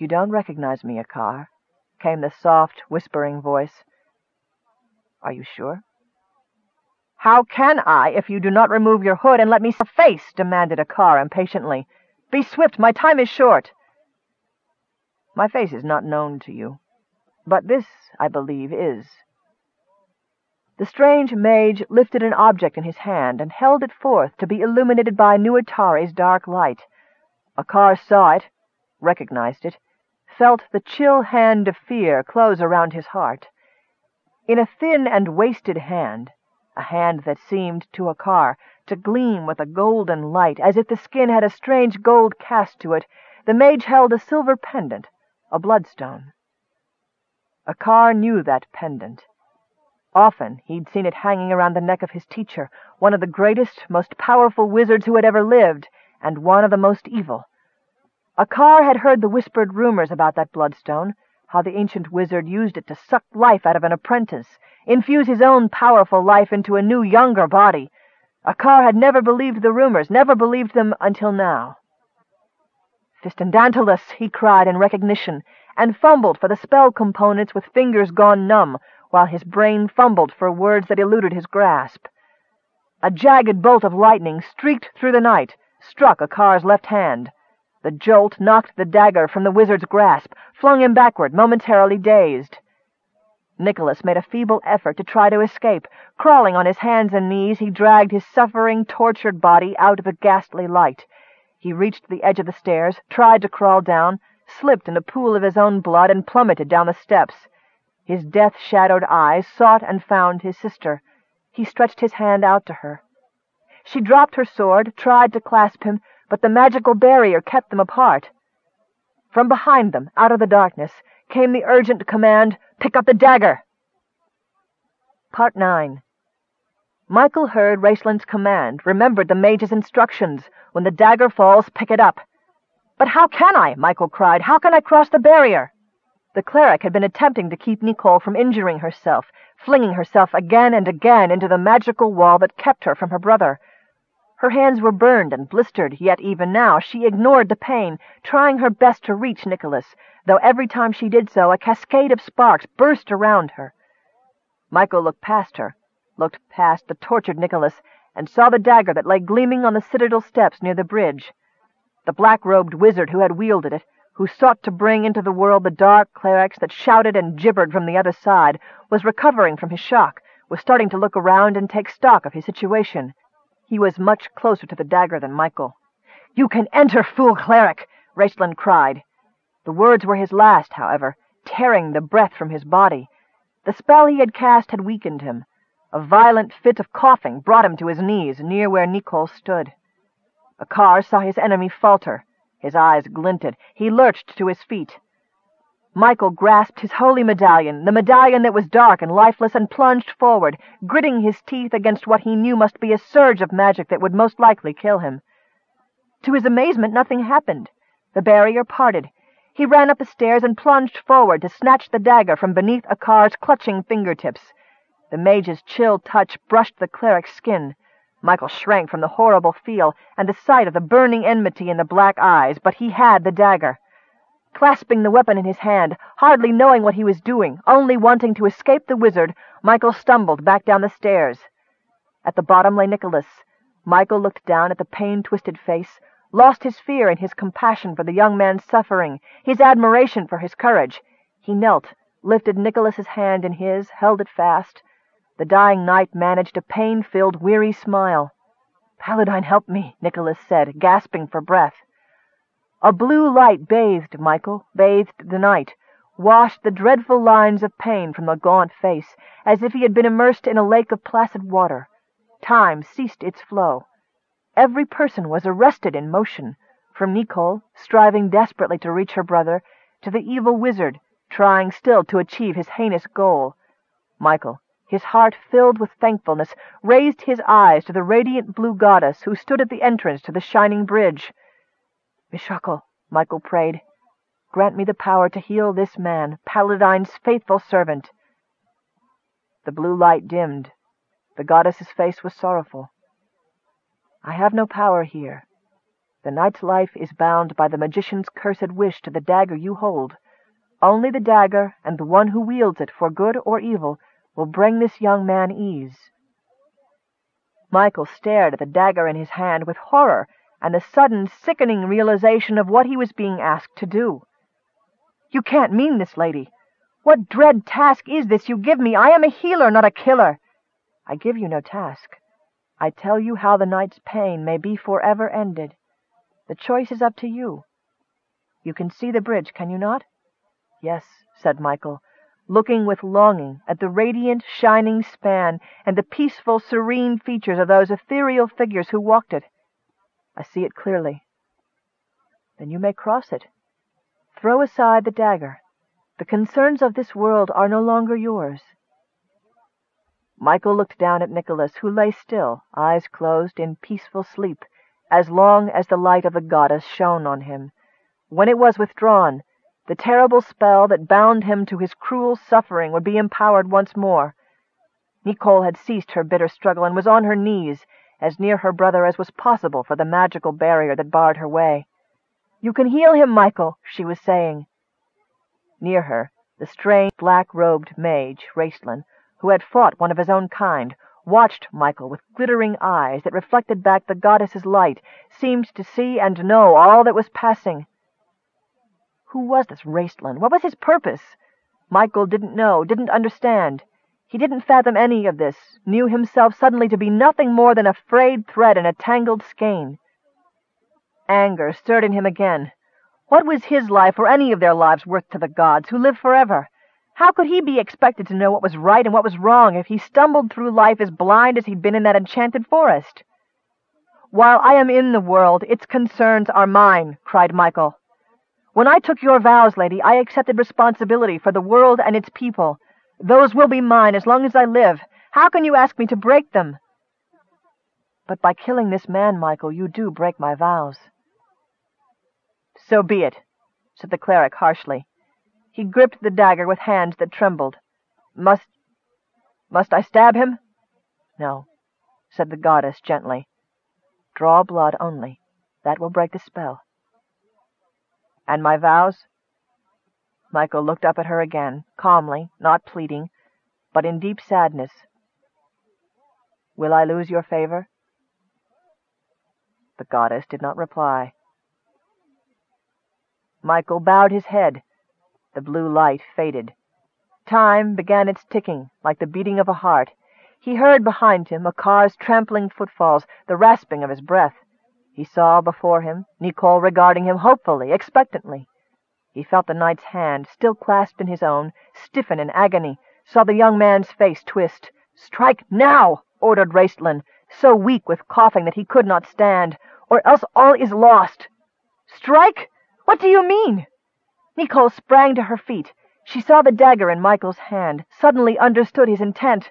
You don't recognize me, Akar, came the soft, whispering voice. Are you sure? How can I, if you do not remove your hood and let me see your face? demanded Akar impatiently. Be swift, my time is short. My face is not known to you, but this, I believe, is. The strange mage lifted an object in his hand and held it forth to be illuminated by Nuitari's dark light. Akar saw it, recognized it, felt the chill hand of fear close around his heart. In a thin and wasted hand, a hand that seemed to Akar to gleam with a golden light, as if the skin had a strange gold cast to it, the mage held a silver pendant, a bloodstone. Akar knew that pendant. Often he'd seen it hanging around the neck of his teacher, one of the greatest, most powerful wizards who had ever lived, and one of the most evil. Akar had heard the whispered rumors about that bloodstone, how the ancient wizard used it to suck life out of an apprentice, infuse his own powerful life into a new, younger body. Akar had never believed the rumors, never believed them until now. Fistandantilus, he cried in recognition, and fumbled for the spell components with fingers gone numb, while his brain fumbled for words that eluded his grasp. A jagged bolt of lightning streaked through the night, struck Akar's left hand. The jolt knocked the dagger from the wizard's grasp, flung him backward, momentarily dazed. Nicholas made a feeble effort to try to escape. Crawling on his hands and knees, he dragged his suffering, tortured body out of the ghastly light. He reached the edge of the stairs, tried to crawl down, slipped in a pool of his own blood, and plummeted down the steps. His death-shadowed eyes sought and found his sister. He stretched his hand out to her. She dropped her sword, tried to clasp him, but the magical barrier kept them apart. From behind them, out of the darkness, came the urgent command, Pick up the dagger! Part 9 Michael heard Raistlin's command, remembered the mage's instructions. When the dagger falls, pick it up. But how can I? Michael cried. How can I cross the barrier? The cleric had been attempting to keep Nicole from injuring herself, flinging herself again and again into the magical wall that kept her from her brother. Her hands were burned and blistered, yet even now she ignored the pain, trying her best to reach Nicholas, though every time she did so a cascade of sparks burst around her. Michael looked past her, looked past the tortured Nicholas, and saw the dagger that lay gleaming on the citadel steps near the bridge. The black-robed wizard who had wielded it, who sought to bring into the world the dark clerics that shouted and gibbered from the other side, was recovering from his shock, was starting to look around and take stock of his situation. He was much closer to the dagger than Michael. "You can enter, fool cleric!" Raistlin cried. The words were his last, however, tearing the breath from his body. The spell he had cast had weakened him. A violent fit of coughing brought him to his knees, near where Nicole stood. Akar saw his enemy falter. His eyes glinted. He lurched to his feet. Michael grasped his holy medallion, the medallion that was dark and lifeless, and plunged forward, gritting his teeth against what he knew must be a surge of magic that would most likely kill him. To his amazement, nothing happened. The barrier parted. He ran up the stairs and plunged forward to snatch the dagger from beneath Akar's clutching fingertips. The mage's chill touch brushed the cleric's skin. Michael shrank from the horrible feel and the sight of the burning enmity in the black eyes, but he had the dagger. Clasping the weapon in his hand, hardly knowing what he was doing, only wanting to escape the wizard, Michael stumbled back down the stairs. At the bottom lay Nicholas. Michael looked down at the pain-twisted face, lost his fear in his compassion for the young man's suffering, his admiration for his courage. He knelt, lifted Nicholas's hand in his, held it fast. The dying knight managed a pain-filled, weary smile. "Paladine, help me," Nicholas said, gasping for breath. A blue light bathed Michael, bathed the night, washed the dreadful lines of pain from the gaunt face, as if he had been immersed in a lake of placid water. Time ceased its flow. Every person was arrested in motion, from Nicole, striving desperately to reach her brother, to the evil wizard, trying still to achieve his heinous goal. Michael, his heart filled with thankfulness, raised his eyes to the radiant blue goddess who stood at the entrance to the shining bridge. Mishakal, Michael prayed, grant me the power to heal this man, Paladine's faithful servant. The blue light dimmed. The goddess's face was sorrowful. I have no power here. The knight's life is bound by the magician's cursed wish to the dagger you hold. Only the dagger, and the one who wields it, for good or evil, will bring this young man ease. Michael stared at the dagger in his hand with horror and the sudden, sickening realization of what he was being asked to do. You can't mean this, lady. What dread task is this you give me? I am a healer, not a killer. I give you no task. I tell you how the knight's pain may be forever ended. The choice is up to you. You can see the bridge, can you not? Yes, said Michael, looking with longing at the radiant, shining span and the peaceful, serene features of those ethereal figures who walked it. I see it clearly. Then you may cross it. Throw aside the dagger. The concerns of this world are no longer yours. Michael looked down at Nicholas, who lay still, eyes closed, in peaceful sleep, as long as the light of the goddess shone on him. When it was withdrawn, the terrible spell that bound him to his cruel suffering would be empowered once more. Nicole had ceased her bitter struggle and was on her knees, as near her brother as was possible for the magical barrier that barred her way. "You can heal him, Michael," she was saying. Near her, the strange, black-robed mage, Raistlin, who had fought one of his own kind, watched Michael with glittering eyes that reflected back the goddess's light, seemed to see and know all that was passing. Who was this Raistlin? What was his purpose? Michael didn't know, didn't understand. He didn't fathom any of this, knew himself suddenly to be nothing more than a frayed thread in a tangled skein. Anger stirred in him again. What was his life or any of their lives worth to the gods, who live forever? How could he be expected to know what was right and what was wrong if he stumbled through life as blind as he'd been in that enchanted forest? While I am in the world, its concerns are mine, cried Michael. When I took your vows, lady, I accepted responsibility for the world and its people. Those will be mine as long as I live. How can you ask me to break them? But by killing this man, Michael, you do break my vows. So be it, said the cleric harshly. He gripped the dagger with hands that trembled. Must... must I stab him? No, said the goddess gently. Draw blood only. That will break the spell. And my vows? Michael looked up at her again, calmly, not pleading, but in deep sadness. Will I lose your favor? The goddess did not reply. Michael bowed his head. The blue light faded. Time began its ticking, like the beating of a heart. He heard behind him Akar's trampling footfalls, the rasping of his breath. He saw before him Nicole regarding him hopefully, expectantly. He felt the knight's hand, still clasped in his own, stiffen in agony, saw the young man's face twist. "Strike now!" ordered Raistlin, so weak with coughing that he could not stand, "or else all is lost." "Strike? What do you mean?" Nicole sprang to her feet. She saw the dagger in Michael's hand, suddenly understood his intent.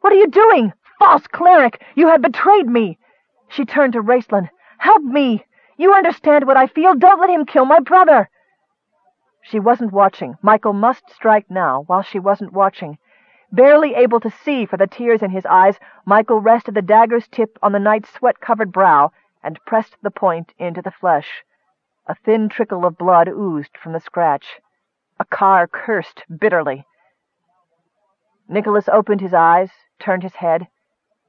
"What are you doing? False cleric! You have betrayed me!" She turned to Raistlin. "Help me! You understand what I feel. Don't let him kill my brother!" She wasn't watching. Michael must strike now, while she wasn't watching. Barely able to see for the tears in his eyes, Michael rested the dagger's tip on the knight's sweat-covered brow and pressed the point into the flesh. A thin trickle of blood oozed from the scratch. Akar cursed bitterly. Nicholas opened his eyes, turned his head.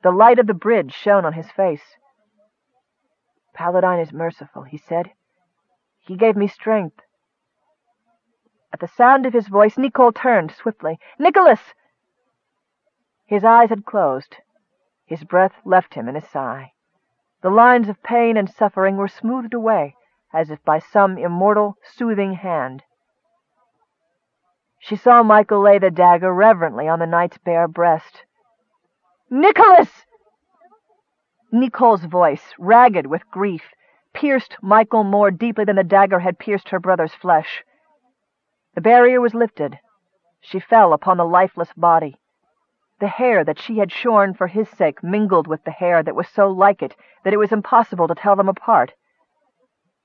The light of the bridge shone on his face. Paladine is merciful, he said. He gave me strength. At the sound of his voice, Nicole turned swiftly. "Nicholas!" His eyes had closed. His breath left him in a sigh. The lines of pain and suffering were smoothed away, as if by some immortal, soothing hand. She saw Michael lay the dagger reverently on the knight's bare breast. "Nicholas!" Nicole's voice, ragged with grief, pierced Michael more deeply than the dagger had pierced her brother's flesh. The barrier was lifted. She fell upon the lifeless body. The hair that she had shorn for his sake mingled with the hair that was so like it that it was impossible to tell them apart.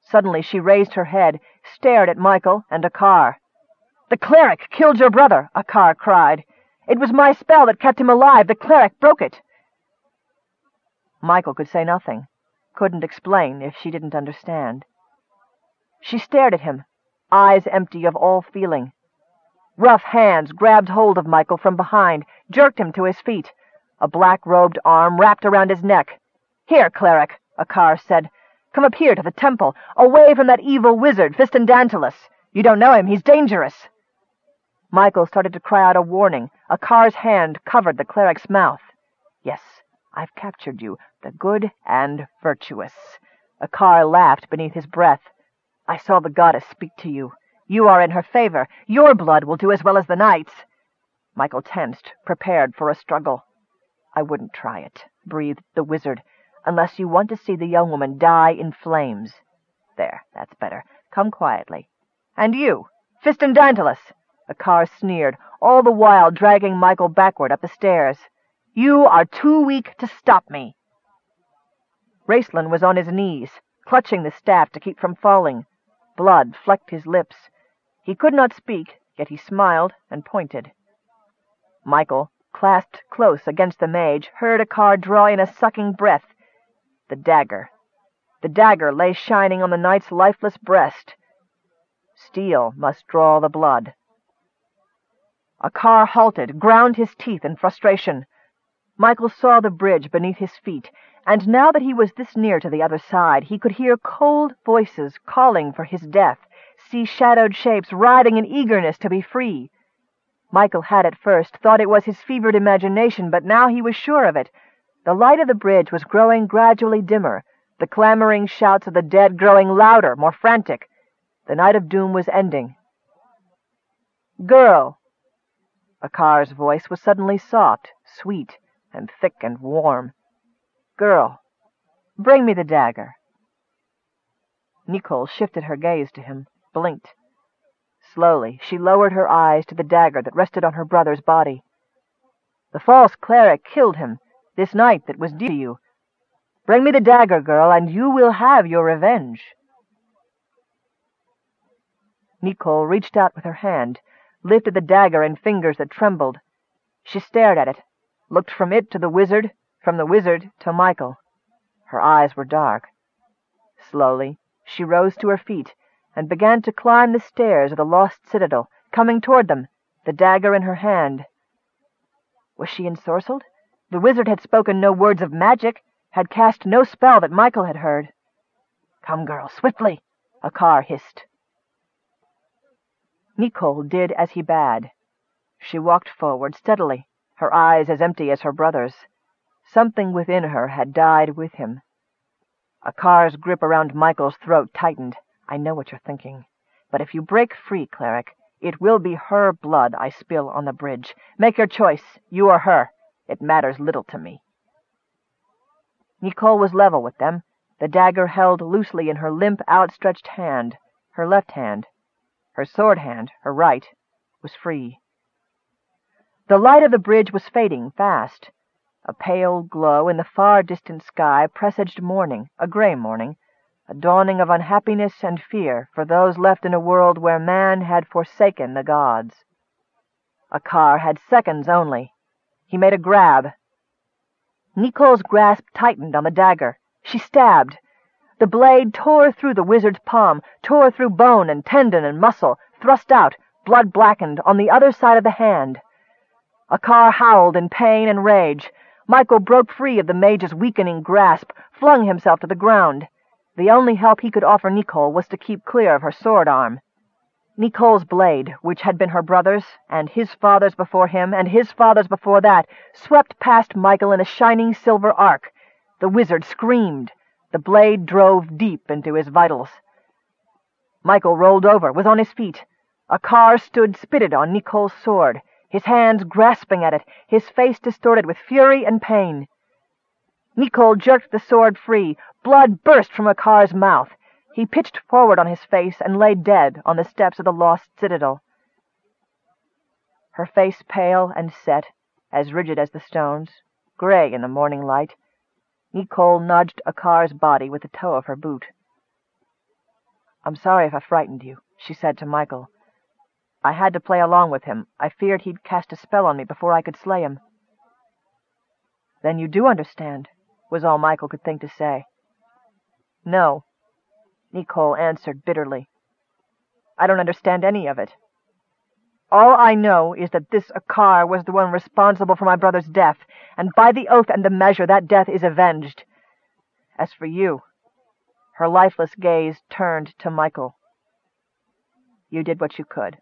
Suddenly she raised her head, stared at Michael and Akar. "The cleric killed your brother!" Akar cried. "It was my spell that kept him alive. The cleric broke it." Michael could say nothing. couldn't explain if she didn't understand. She stared at him, eyes empty of all feeling. Rough hands grabbed hold of Michael from behind, jerked him to his feet. A black-robed arm wrapped around his neck. Here, cleric, Akar said. Come up here to the temple, away from that evil wizard, Fistandantilus. You don't know him, he's dangerous. Michael started to cry out a warning. Akar's hand covered the cleric's mouth. Yes, I've captured you, the good and virtuous. Akar laughed beneath his breath. I saw the goddess speak to you. You are in her favor. Your blood will do as well as the knight's. Michael tensed, prepared for a struggle. I wouldn't try it, breathed the wizard unless you want to see the young woman die in flames. There, that's better. Come quietly. And you, Fistandantilus! Akar sneered, all the while dragging Michael backward up the stairs. You are too weak to stop me. Raistlin was on his knees, clutching the staff to keep from falling. Blood flecked his lips. He could not speak, yet he smiled and pointed. Michael, clasped close against the mage, heard Akar draw in a sucking breath the dagger. The dagger lay shining on the knight's lifeless breast. Steel must draw the blood. Akar halted, ground his teeth in frustration. Michael saw the bridge beneath his feet, and now that he was this near to the other side, he could hear cold voices calling for his death, see shadowed shapes writhing in eagerness to be free. Michael had at first thought it was his fevered imagination, but now he was sure of it. The light of the bridge was growing gradually dimmer, the clamoring shouts of the dead growing louder, more frantic. The night of doom was ending. Girl! Akar's voice was suddenly soft, sweet, and thick and warm. Girl, bring me the dagger. Nicole shifted her gaze to him, blinked. Slowly, she lowered her eyes to the dagger that rested on her brother's body. The false cleric killed him, this night that was due to you. Bring me the dagger, girl, and you will have your revenge. Nicole reached out with her hand, lifted the dagger in fingers that trembled. She stared at it, looked from it to the wizard, from the wizard to Michael. Her eyes were dark. Slowly, she rose to her feet and began to climb the stairs of the lost citadel, coming toward them, the dagger in her hand. Was she ensorcelled? The wizard had spoken no words of magic, had cast no spell that Michael had heard. Come, girl, swiftly, Akar hissed. Nicole did as he bade. She walked forward steadily, her eyes as empty as her brother's. Something within her had died with him. Akar's grip around Michael's throat tightened. I know what you're thinking. But if you break free, cleric, it will be her blood I spill on the bridge. Make your choice, you or her. It matters little to me. Nicole was level with them, the dagger held loosely in her limp, outstretched hand, her left hand. Her sword hand, her right, was free. The light of the bridge was fading fast. A pale glow in the far distant sky presaged morning, a gray morning, a dawning of unhappiness and fear for those left in a world where man had forsaken the gods. Akar had seconds only. He made a grab. Nicole's grasp tightened on the dagger. She stabbed. The blade tore through the wizard's palm, tore through bone and tendon and muscle, thrust out, blood blackened, on the other side of the hand. Akar howled in pain and rage. Michael broke free of the mage's weakening grasp, flung himself to the ground. The only help he could offer Nicole was to keep clear of her sword arm. Nicole's blade, which had been her brother's, and his father's before him, and his father's before that, swept past Michael in a shining silver arc. The wizard screamed. The blade drove deep into his vitals. Michael rolled over, was on his feet. Akar stood spitted on Nicole's sword, his hands grasping at it, his face distorted with fury and pain. Nicole jerked the sword free. Blood burst from Akar's mouth. He pitched forward on his face and lay dead on the steps of the lost citadel. Her face pale and set, as rigid as the stones, gray in the morning light, Nicole nudged Akar's body with the toe of her boot. I'm sorry if I frightened you, she said to Michael. I had to play along with him. I feared he'd cast a spell on me before I could slay him. Then you do understand, was all Michael could think to say. No, Nicole answered bitterly. I don't understand any of it. All I know is that this Akar was the one responsible for my brother's death, and by the oath and the measure that death is avenged. As for you, her lifeless gaze turned to Michael. You did what you could.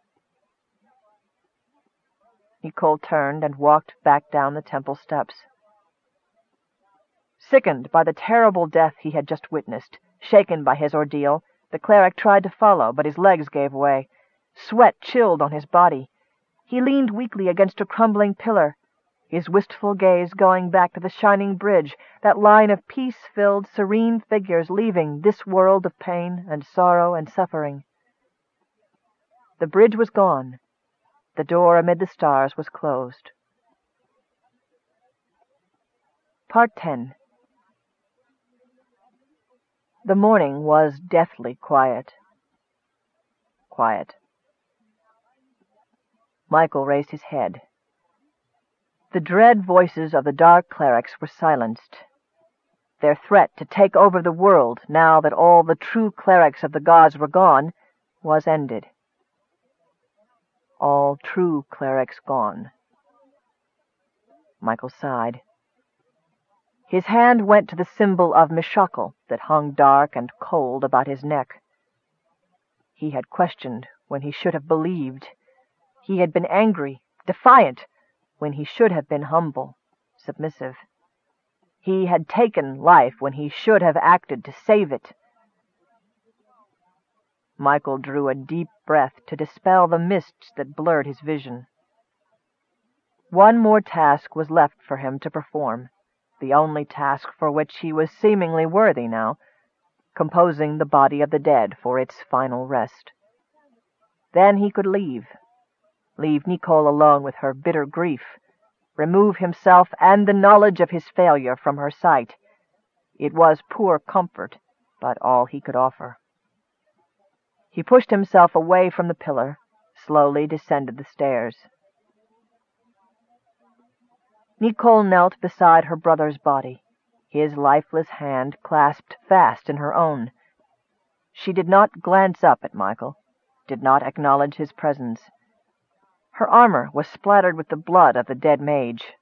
Nicole turned and walked back down the temple steps. Sickened by the terrible death he had just witnessed, shaken by his ordeal, the cleric tried to follow, but his legs gave way. Sweat chilled on his body. He leaned weakly against a crumbling pillar, his wistful gaze going back to the shining bridge, that line of peace-filled, serene figures leaving this world of pain and sorrow and suffering. The bridge was gone. The door amid the stars was closed. Part 10 The morning was deathly quiet. Quiet. Michael raised his head. The dread voices of the dark clerics were silenced. Their threat to take over the world, now that all the true clerics of the gods were gone, was ended all true clerics gone. Michael sighed. His hand went to the symbol of Mishakal that hung dark and cold about his neck. He had questioned when he should have believed. He had been angry, defiant, when he should have been humble, submissive. He had taken life when he should have acted to save it. Michael drew a deep breath to dispel the mists that blurred his vision. One more task was left for him to perform, the only task for which he was seemingly worthy now, composing the body of the dead for its final rest. Then he could leave, leave Nicole alone with her bitter grief, remove himself and the knowledge of his failure from her sight. It was poor comfort, but all he could offer. He pushed himself away from the pillar, slowly descended the stairs. Nicole knelt beside her brother's body, his lifeless hand clasped fast in her own. She did not glance up at Michael, did not acknowledge his presence. Her armor was splattered with the blood of the dead mage.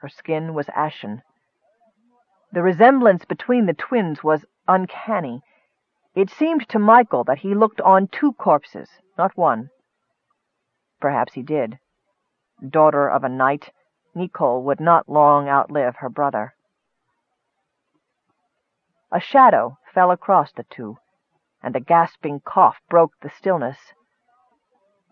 Her skin was ashen. The resemblance between the twins was uncanny, it seemed to Michael that he looked on two corpses, not one. Perhaps he did. Daughter of a knight, Nicole would not long outlive her brother. A shadow fell across the two, and a gasping cough broke the stillness.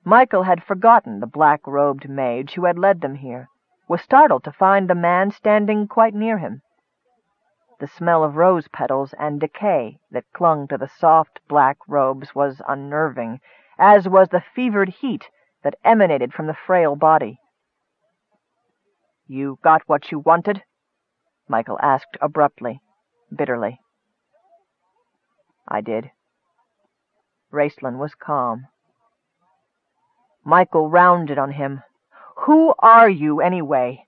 Michael had forgotten the black-robed mage who had led them here, was startled to find the man standing quite near him. The smell of rose petals and decay that clung to the soft black robes was unnerving, as was the fevered heat that emanated from the frail body. "You got what you wanted?" Michael asked abruptly, bitterly. "I did." Raistlin was calm. Michael rounded on him. "Who are you, anyway?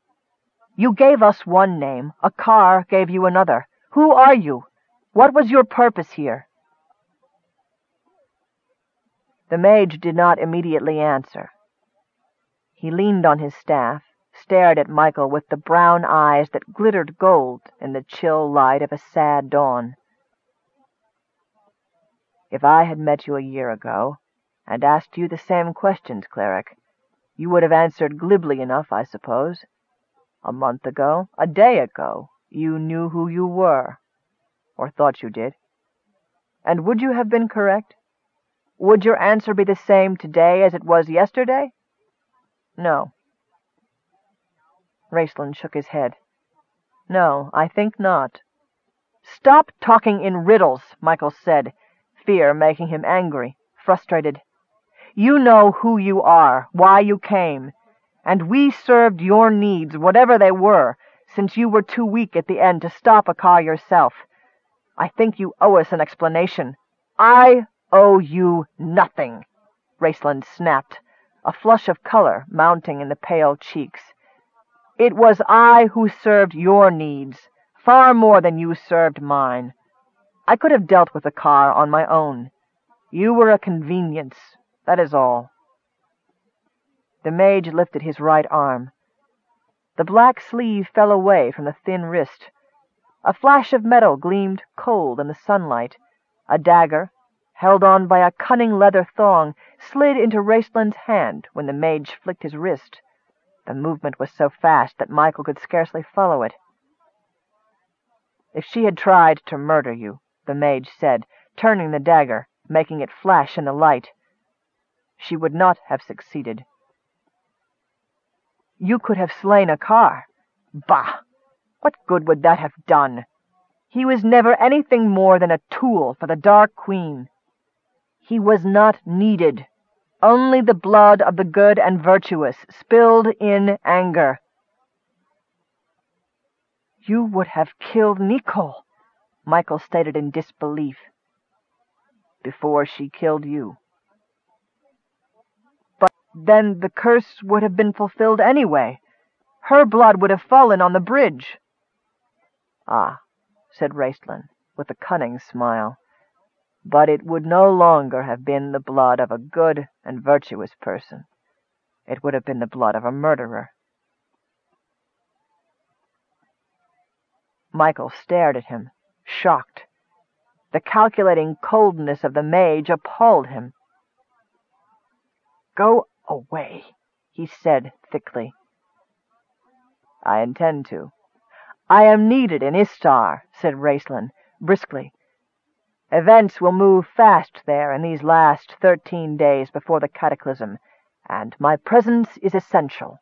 You gave us one name. Akar gave you another. Who are you? What was your purpose here? The mage did not immediately answer. He leaned on his staff, stared at Michael with the brown eyes that glittered gold in the chill light of a sad dawn. If I had met you a year ago, and asked you the same questions, cleric, you would have answered glibly enough, I suppose. A month ago, a day ago, you knew who you were, or thought you did. And would you have been correct? Would your answer be the same today as it was yesterday? No. Raistlin shook his head. No, I think not. Stop talking in riddles, Michael said, fear making him angry, frustrated. You know who you are, why you came and we served your needs, whatever they were, since you were too weak at the end to stop Akar yourself. I think you owe us an explanation. I owe you nothing, Raistlin snapped, a flush of color mounting in the pale cheeks. It was I who served your needs, far more than you served mine. I could have dealt with the car on my own. You were a convenience, that is all. The mage lifted his right arm. The black sleeve fell away from the thin wrist. A flash of metal gleamed cold in the sunlight. A dagger, held on by a cunning leather thong, slid into Raistlin's hand when the mage flicked his wrist. The movement was so fast that Michael could scarcely follow it. If she had tried to murder you, the mage said, turning the dagger, making it flash in the light, she would not have succeeded. You could have slain Akar. Bah! What good would that have done? He was never anything more than a tool for the Dark Queen. He was not needed. Only the blood of the good and virtuous, spilled in anger. You would have killed Nicole, Michael stated in disbelief. Before she killed you. Then the curse would have been fulfilled anyway. Her blood would have fallen on the bridge. Ah, said Raistlin, with a cunning smile but it would no longer have been the blood of a good and virtuous person. It would have been the blood of a murderer. Michael stared at him, shocked. The calculating coldness of the mage appalled him. Go away, he said thickly. I intend to. I am needed in Istar, said Raistlin, briskly. Events will move fast there in these last thirteen days before the cataclysm, and my presence is essential.